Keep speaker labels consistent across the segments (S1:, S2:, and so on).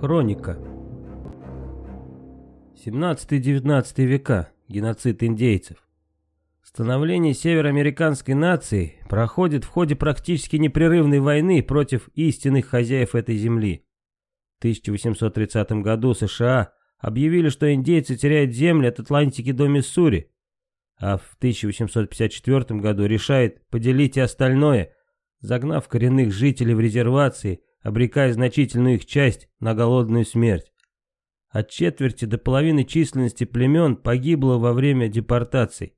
S1: Хроника. 17-19 века. Геноцид индейцев. Становление североамериканской нации проходит в ходе практически непрерывной войны против истинных хозяев этой земли. В 1830 году США объявили, что индейцы теряют земли от Атлантики до Миссури, а в 1854 году решает поделить и остальное, загнав коренных жителей в резервации, обрекая значительную их часть на голодную смерть. От четверти до половины численности племен погибло во время депортаций.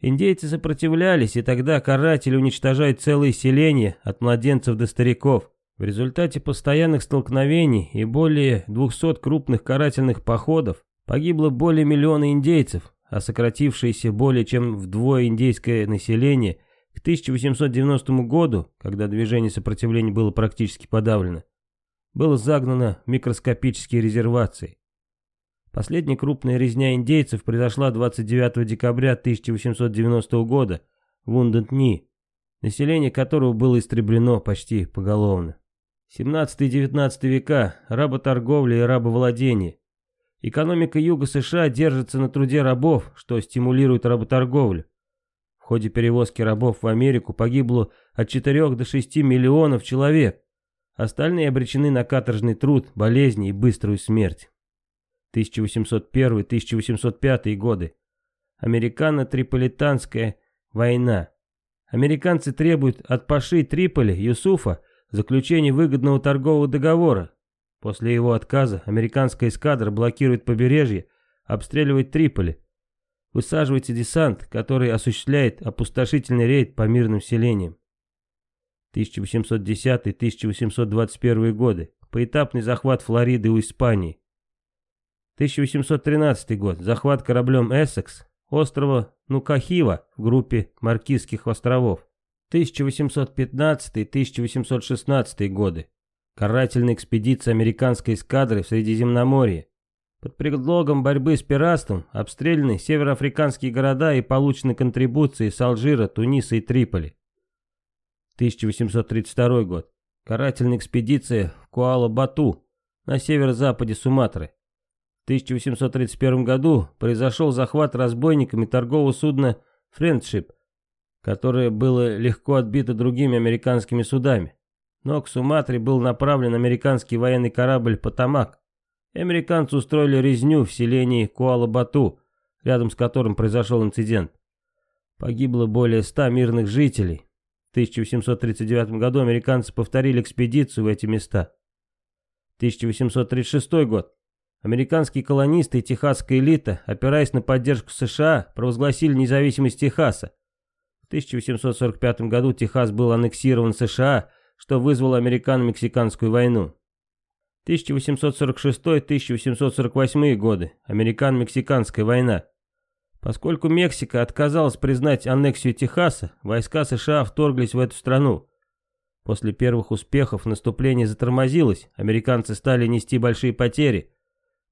S1: Индейцы сопротивлялись, и тогда каратели уничтожают целые селения, от младенцев до стариков. В результате постоянных столкновений и более 200 крупных карательных походов погибло более миллиона индейцев, а сократившееся более чем вдвое индейское население 1890 году, когда движение сопротивления было практически подавлено, было загнано в микроскопические резервации. Последняя крупная резня индейцев произошла 29 декабря 1890 года в Ундентни, население которого было истреблено почти поголовно. 17 и 19 века – работорговля и рабовладение. Экономика Юга США держится на труде рабов, что стимулирует работорговлю. В ходе перевозки рабов в Америку погибло от 4 до 6 миллионов человек. Остальные обречены на каторжный труд, болезни и быструю смерть. 1801-1805 годы. Американо-Триполитанская война. Американцы требуют от Паши Триполи Юсуфа заключения выгодного торгового договора. После его отказа американская эскадра блокирует побережье, обстреливает Триполи. Высаживается десант, который осуществляет опустошительный рейд по мирным селениям. 1810-1821 годы. Поэтапный захват Флориды у Испании. 1813 год. Захват кораблем «Эссекс» острова Нукахива в группе Маркизских островов. 1815-1816 годы. Карательная экспедиция американской эскадры в Средиземноморье. Под предлогом борьбы с пиратством обстреляны североафриканские города и получены контрибуции с Алжира, Туниса и Триполи. 1832 год. Карательная экспедиция в Куала-Бату на северо-западе Суматры. В 1831 году произошел захват разбойниками торгового судна «Френдшип», которое было легко отбито другими американскими судами. Но к Суматре был направлен американский военный корабль «Потамак», американцы устроили резню в селении Куала-Бату, рядом с которым произошел инцидент. Погибло более ста мирных жителей. В 1839 году американцы повторили экспедицию в эти места. 1836 год. Американские колонисты и техасская элита, опираясь на поддержку США, провозгласили независимость Техаса. В 1845 году Техас был аннексирован США, что вызвало американо-мексиканскую войну. 1846-1848 годы. Американо-мексиканская война. Поскольку Мексика отказалась признать аннексию Техаса, войска США вторглись в эту страну. После первых успехов наступление затормозилось, американцы стали нести большие потери,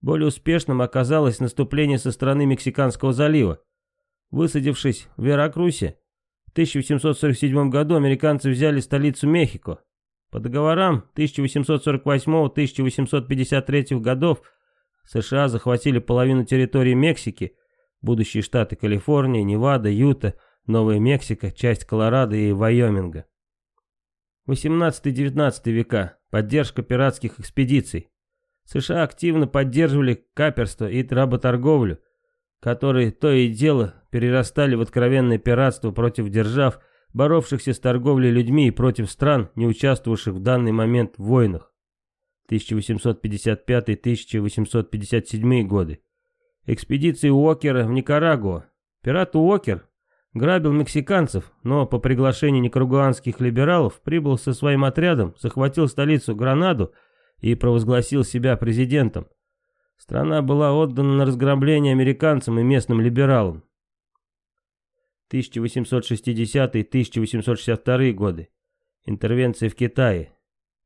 S1: более успешным оказалось наступление со стороны Мексиканского залива. Высадившись в Веракрусе, в 1847 году американцы взяли столицу Мехико. По договорам 1848-1853 годов США захватили половину территории Мексики, будущие штаты Калифорния, Невада, Юта, Новая Мексика, часть Колорадо и Вайоминга. 18-19 века. Поддержка пиратских экспедиций. США активно поддерживали каперство и работорговлю, которые то и дело перерастали в откровенное пиратство против держав, боровшихся с торговлей людьми и против стран, не участвовавших в данный момент в войнах. 1855-1857 годы. Экспедиции Уокера в Никарагуа. Пират Уокер грабил мексиканцев, но по приглашению никарагуанских либералов прибыл со своим отрядом, захватил столицу Гранаду и провозгласил себя президентом. Страна была отдана на разграбление американцам и местным либералам. 1860-1862 годы. Интервенция в Китае.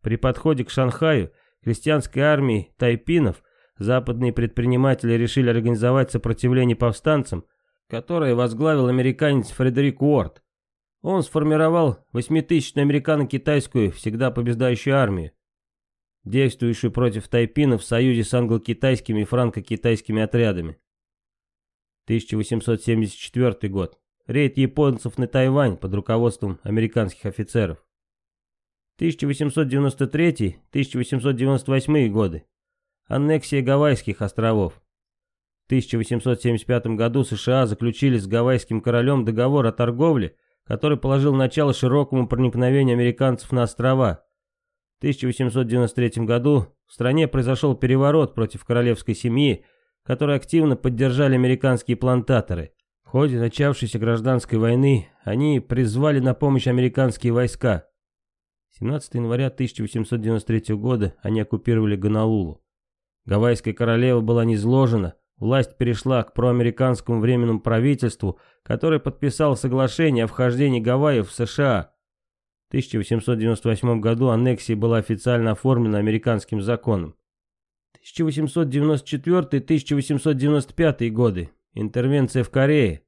S1: При подходе к Шанхаю крестьянской армии тайпинов западные предприниматели решили организовать сопротивление повстанцам, которое возглавил американец Фредерик Уорд. Он сформировал восьмитысячную американо-китайскую всегда побеждающую армию. действующую против тайпинов в союзе с англо-китайскими и франко-китайскими отрядами. 1874 год. Рейд японцев на Тайвань под руководством американских офицеров. 1893-1898 годы. Аннексия Гавайских островов. В 1875 году США заключили с гавайским королем договор о торговле, который положил начало широкому проникновению американцев на острова. В 1893 году в стране произошел переворот против королевской семьи, который активно поддержали американские плантаторы. Ходе начавшейся гражданской войны они призвали на помощь американские войска. 17 января 1893 года они оккупировали Гонолулу. Гавайская королева была низложена, власть перешла к проамериканскому временному правительству, которое подписало соглашение о вхождении Гавайев в США. В 1898 году аннексия была официально оформлена американским законом. 1894-1895 годы. Интервенция в Корее.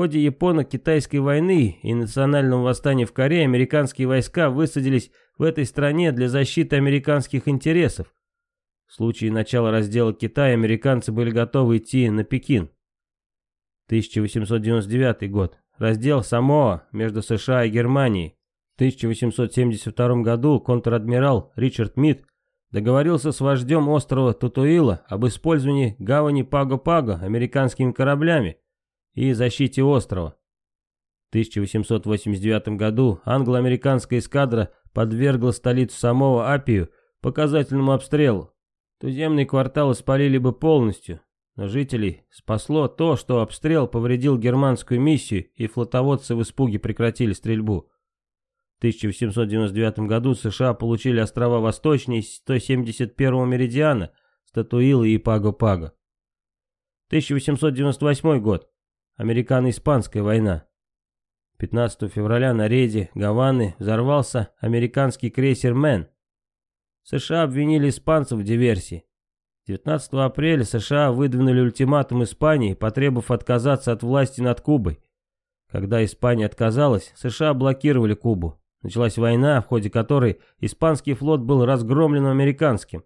S1: Ходе Японо-Китайской войны и национального восстания в Корее американские войска высадились в этой стране для защиты американских интересов. В случае начала раздела Китая американцы были готовы идти на Пекин. 1899 год. Раздел Самоа между США и Германией. В 1872 году контр-адмирал Ричард Мид договорился с вождем острова Тутуила об использовании гавани Паго-Паго американскими кораблями и защите острова. В 1889 году англо-американская эскадра подвергла столицу Самоа Апию показательному обстрелу. Туземные кварталы спалили бы полностью, но жителей спасло то, что обстрел повредил германскую миссию и флотоводцы в испуге прекратили стрельбу. В 1899 году США получили острова восточнее 171-го меридиана, Статуилы и Паго-Паго. 1898 год. Американо-Испанская война. 15 февраля на рейде Гаваны взорвался американский крейсер «Мэн», США обвинили испанцев в диверсии. 19 апреля США выдвинули ультиматум Испании, потребовав отказаться от власти над Кубой. Когда Испания отказалась, США блокировали Кубу. Началась война, в ходе которой испанский флот был разгромлен американским.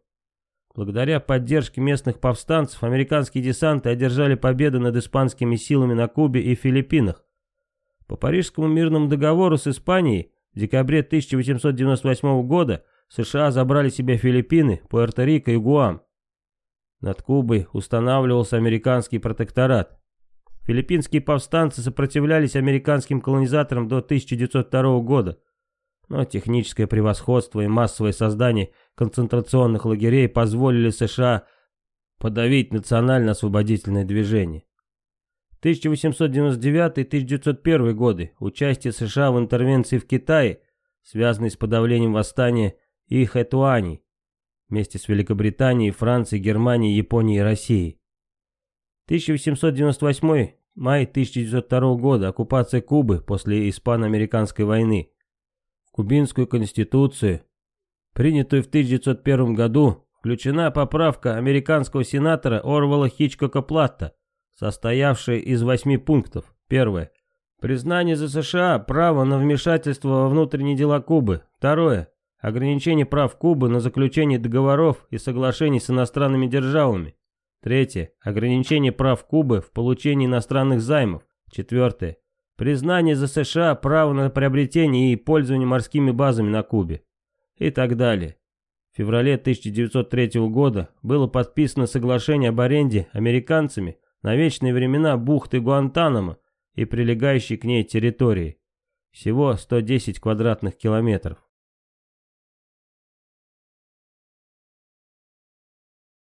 S1: Благодаря поддержке местных повстанцев, американские десанты одержали победу над испанскими силами на Кубе и Филиппинах. По Парижскому мирному договору с Испанией в декабре 1898 года США забрали себе Филиппины, Пуэрто-Рико и Гуам. Над Кубой устанавливался американский протекторат. Филиппинские повстанцы сопротивлялись американским колонизаторам до 1902 года, но техническое превосходство и массовое создание концентрационных лагерей позволили США подавить национально-освободительное движение. 1899-1901 годы участие США в интервенции в Китае, связанной с подавлением восстания и Хэтуани, вместе с Великобританией, Францией, Германией, Японией и Россией. 1898 май 1902 года, оккупация Кубы после Испано-Американской войны. В Кубинскую конституцию, принятую в 1901 году, включена поправка американского сенатора Орвала Хичкока Платта, состоявшая из восьми пунктов. Первое. Признание за США права на вмешательство во внутренние дела Кубы. Второе ограничение прав Кубы на заключение договоров и соглашений с иностранными державами. Третье. Ограничение прав Кубы в получении иностранных займов. Четвертое. Признание за США права на приобретение и пользование морскими базами на Кубе. И так далее. В феврале 1903 года было подписано соглашение об аренде американцами на вечные времена бухты Гуантанамо и прилегающей к ней территории. Всего 110 квадратных километров.